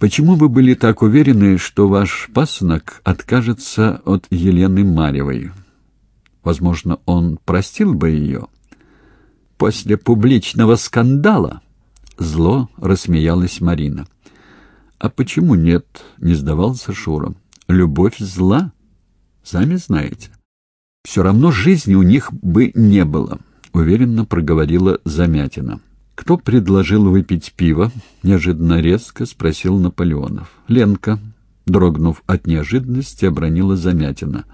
Почему вы были так уверены, что ваш пасынок откажется от Елены Марьевой? Возможно, он простил бы ее. После публичного скандала зло рассмеялась Марина. А почему нет? не сдавался Шура. Любовь зла, сами знаете. Все равно жизни у них бы не было, уверенно проговорила Замятина. «Кто предложил выпить пиво?» — неожиданно резко спросил Наполеонов. «Ленка», дрогнув от неожиданности, обронила Замятина.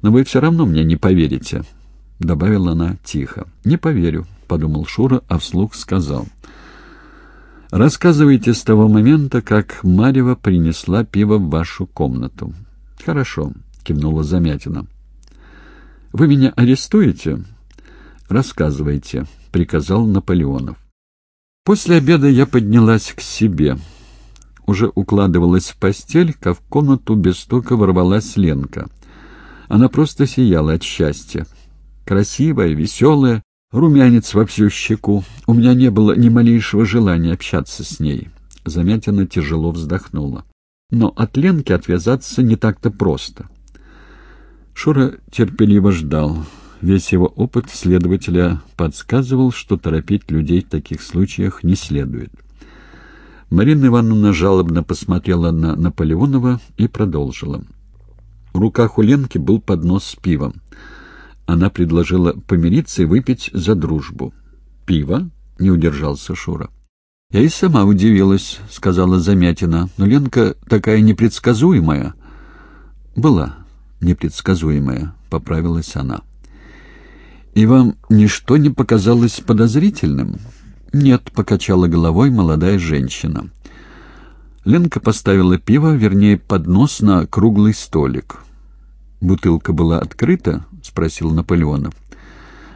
«Но вы все равно мне не поверите», — добавила она тихо. «Не поверю», — подумал Шура, а вслух сказал. «Рассказывайте с того момента, как Марьева принесла пиво в вашу комнату». «Хорошо», — кивнула Замятина. «Вы меня арестуете?» «Рассказывайте», — приказал Наполеонов. После обеда я поднялась к себе. Уже укладывалась в постель, как в комнату без стука ворвалась Ленка. Она просто сияла от счастья. Красивая, веселая, румянец во всю щеку. У меня не было ни малейшего желания общаться с ней. Замятина тяжело вздохнула. Но от Ленки отвязаться не так-то просто. Шура терпеливо ждал. Весь его опыт следователя подсказывал, что торопить людей в таких случаях не следует. Марина Ивановна жалобно посмотрела на Наполеонова и продолжила. В руках у Ленки был поднос с пивом. Она предложила помириться и выпить за дружбу. «Пиво?» — не удержался Шура. «Я и сама удивилась», — сказала Замятина. «Но Ленка такая непредсказуемая». «Была непредсказуемая», — поправилась она. «И вам ничто не показалось подозрительным?» «Нет», — покачала головой молодая женщина. Ленка поставила пиво, вернее, поднос на круглый столик. «Бутылка была открыта?» — спросил Наполеонов.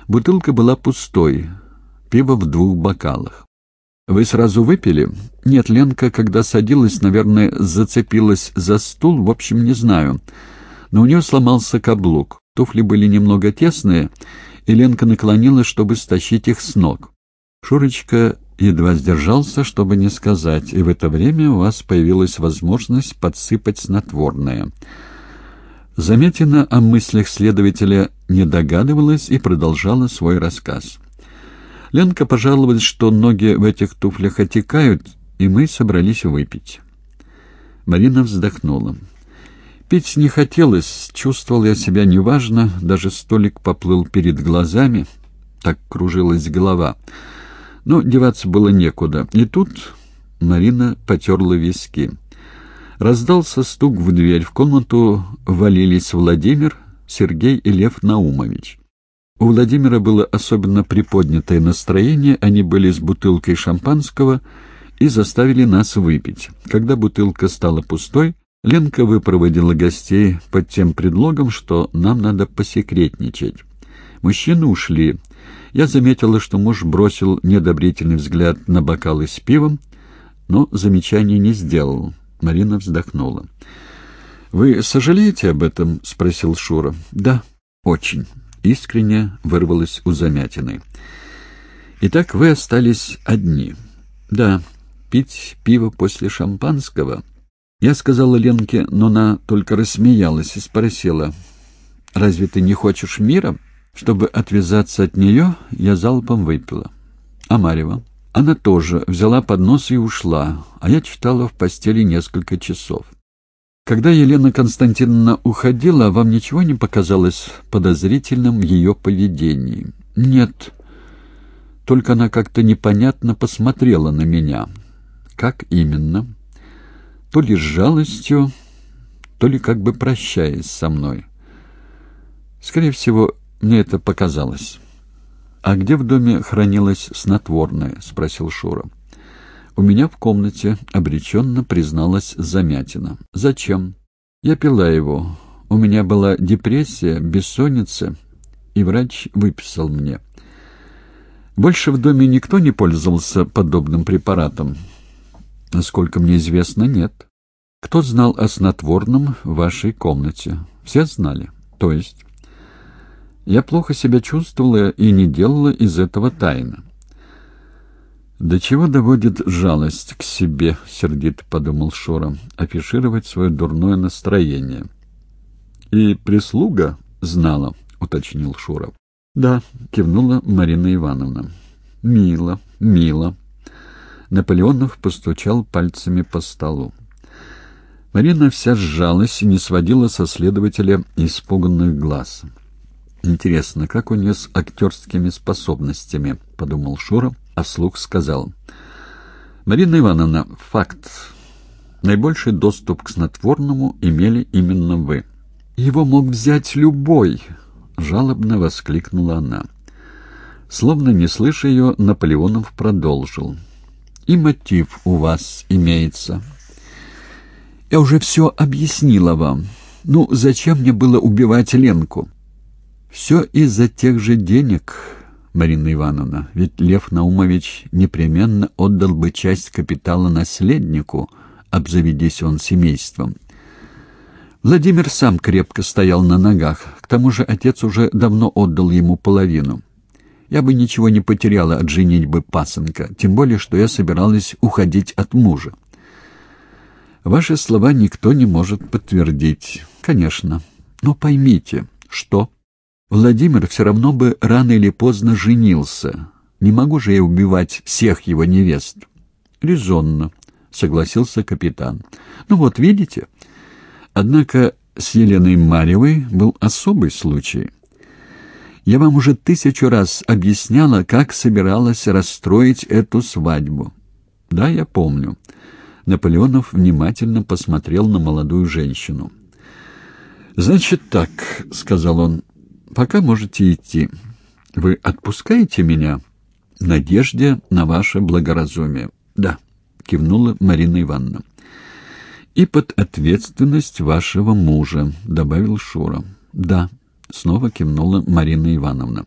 Бутылка была пустой, пиво в двух бокалах. «Вы сразу выпили?» «Нет, Ленка, когда садилась, наверное, зацепилась за стул, в общем, не знаю. Но у нее сломался каблук. Туфли были немного тесные, и Ленка наклонилась, чтобы стащить их с ног. Шурочка едва сдержался, чтобы не сказать, и в это время у вас появилась возможность подсыпать снотворное. Заметина о мыслях следователя не догадывалась и продолжала свой рассказ. Ленка пожаловалась, что ноги в этих туфлях отекают, и мы собрались выпить. Марина вздохнула. Пить не хотелось, чувствовал я себя неважно, даже столик поплыл перед глазами, так кружилась голова. Но деваться было некуда. И тут Марина потерла виски. Раздался стук в дверь. В комнату валились Владимир, Сергей и Лев Наумович. У Владимира было особенно приподнятое настроение, они были с бутылкой шампанского и заставили нас выпить. Когда бутылка стала пустой, Ленка выпроводила гостей под тем предлогом, что нам надо посекретничать. Мужчины ушли. Я заметила, что муж бросил недобрительный взгляд на бокалы с пивом, но замечания не сделал. Марина вздохнула. «Вы сожалеете об этом?» — спросил Шура. «Да, очень». Искренне вырвалось у Замятины. «Итак, вы остались одни». «Да, пить пиво после шампанского...» Я сказала Ленке, но она только рассмеялась и спросила, «Разве ты не хочешь мира?» Чтобы отвязаться от нее, я залпом выпила. А Марева? Она тоже взяла поднос и ушла, а я читала в постели несколько часов. Когда Елена Константиновна уходила, вам ничего не показалось подозрительным в ее поведении? Нет. Только она как-то непонятно посмотрела на меня. Как именно? То ли с жалостью, то ли как бы прощаясь со мной. Скорее всего, мне это показалось. «А где в доме хранилось снотворное?» — спросил Шура. «У меня в комнате», — обреченно призналась Замятина. «Зачем?» «Я пила его. У меня была депрессия, бессонница, и врач выписал мне». «Больше в доме никто не пользовался подобным препаратом?» Насколько мне известно, нет. Кто знал о снотворном в вашей комнате? Все знали. То есть? Я плохо себя чувствовала и не делала из этого тайны. «До чего доводит жалость к себе?» — сердито подумал Шура. «Афишировать свое дурное настроение». «И прислуга знала», — уточнил Шура. «Да», — кивнула Марина Ивановна. «Мило, мило». Наполеонов постучал пальцами по столу. Марина вся сжалась и не сводила со следователя испуганных глаз. «Интересно, как у нее с актерскими способностями?» — подумал Шура, а вслух сказал. «Марина Ивановна, факт. Наибольший доступ к снотворному имели именно вы». «Его мог взять любой!» — жалобно воскликнула она. Словно не слыша ее, Наполеонов продолжил. «И мотив у вас имеется». «Я уже все объяснила вам. Ну, зачем мне было убивать Ленку?» «Все из-за тех же денег, Марина Ивановна, ведь Лев Наумович непременно отдал бы часть капитала наследнику, обзаведись он семейством». Владимир сам крепко стоял на ногах, к тому же отец уже давно отдал ему половину. Я бы ничего не потеряла от женитьбы пасынка, тем более, что я собиралась уходить от мужа. Ваши слова никто не может подтвердить, конечно. Но поймите, что... Владимир все равно бы рано или поздно женился. Не могу же я убивать всех его невест. Резонно, согласился капитан. Ну вот, видите? Однако с Еленой Марьевой был особый случай. Я вам уже тысячу раз объясняла, как собиралась расстроить эту свадьбу. Да, я помню. Наполеонов внимательно посмотрел на молодую женщину. «Значит так», — сказал он, Пока можете идти. Вы отпускаете меня? В надежде на ваше благоразумие. Да, кивнула Марина Ивановна. И под ответственность вашего мужа, добавил Шура. Да, снова кивнула Марина Ивановна.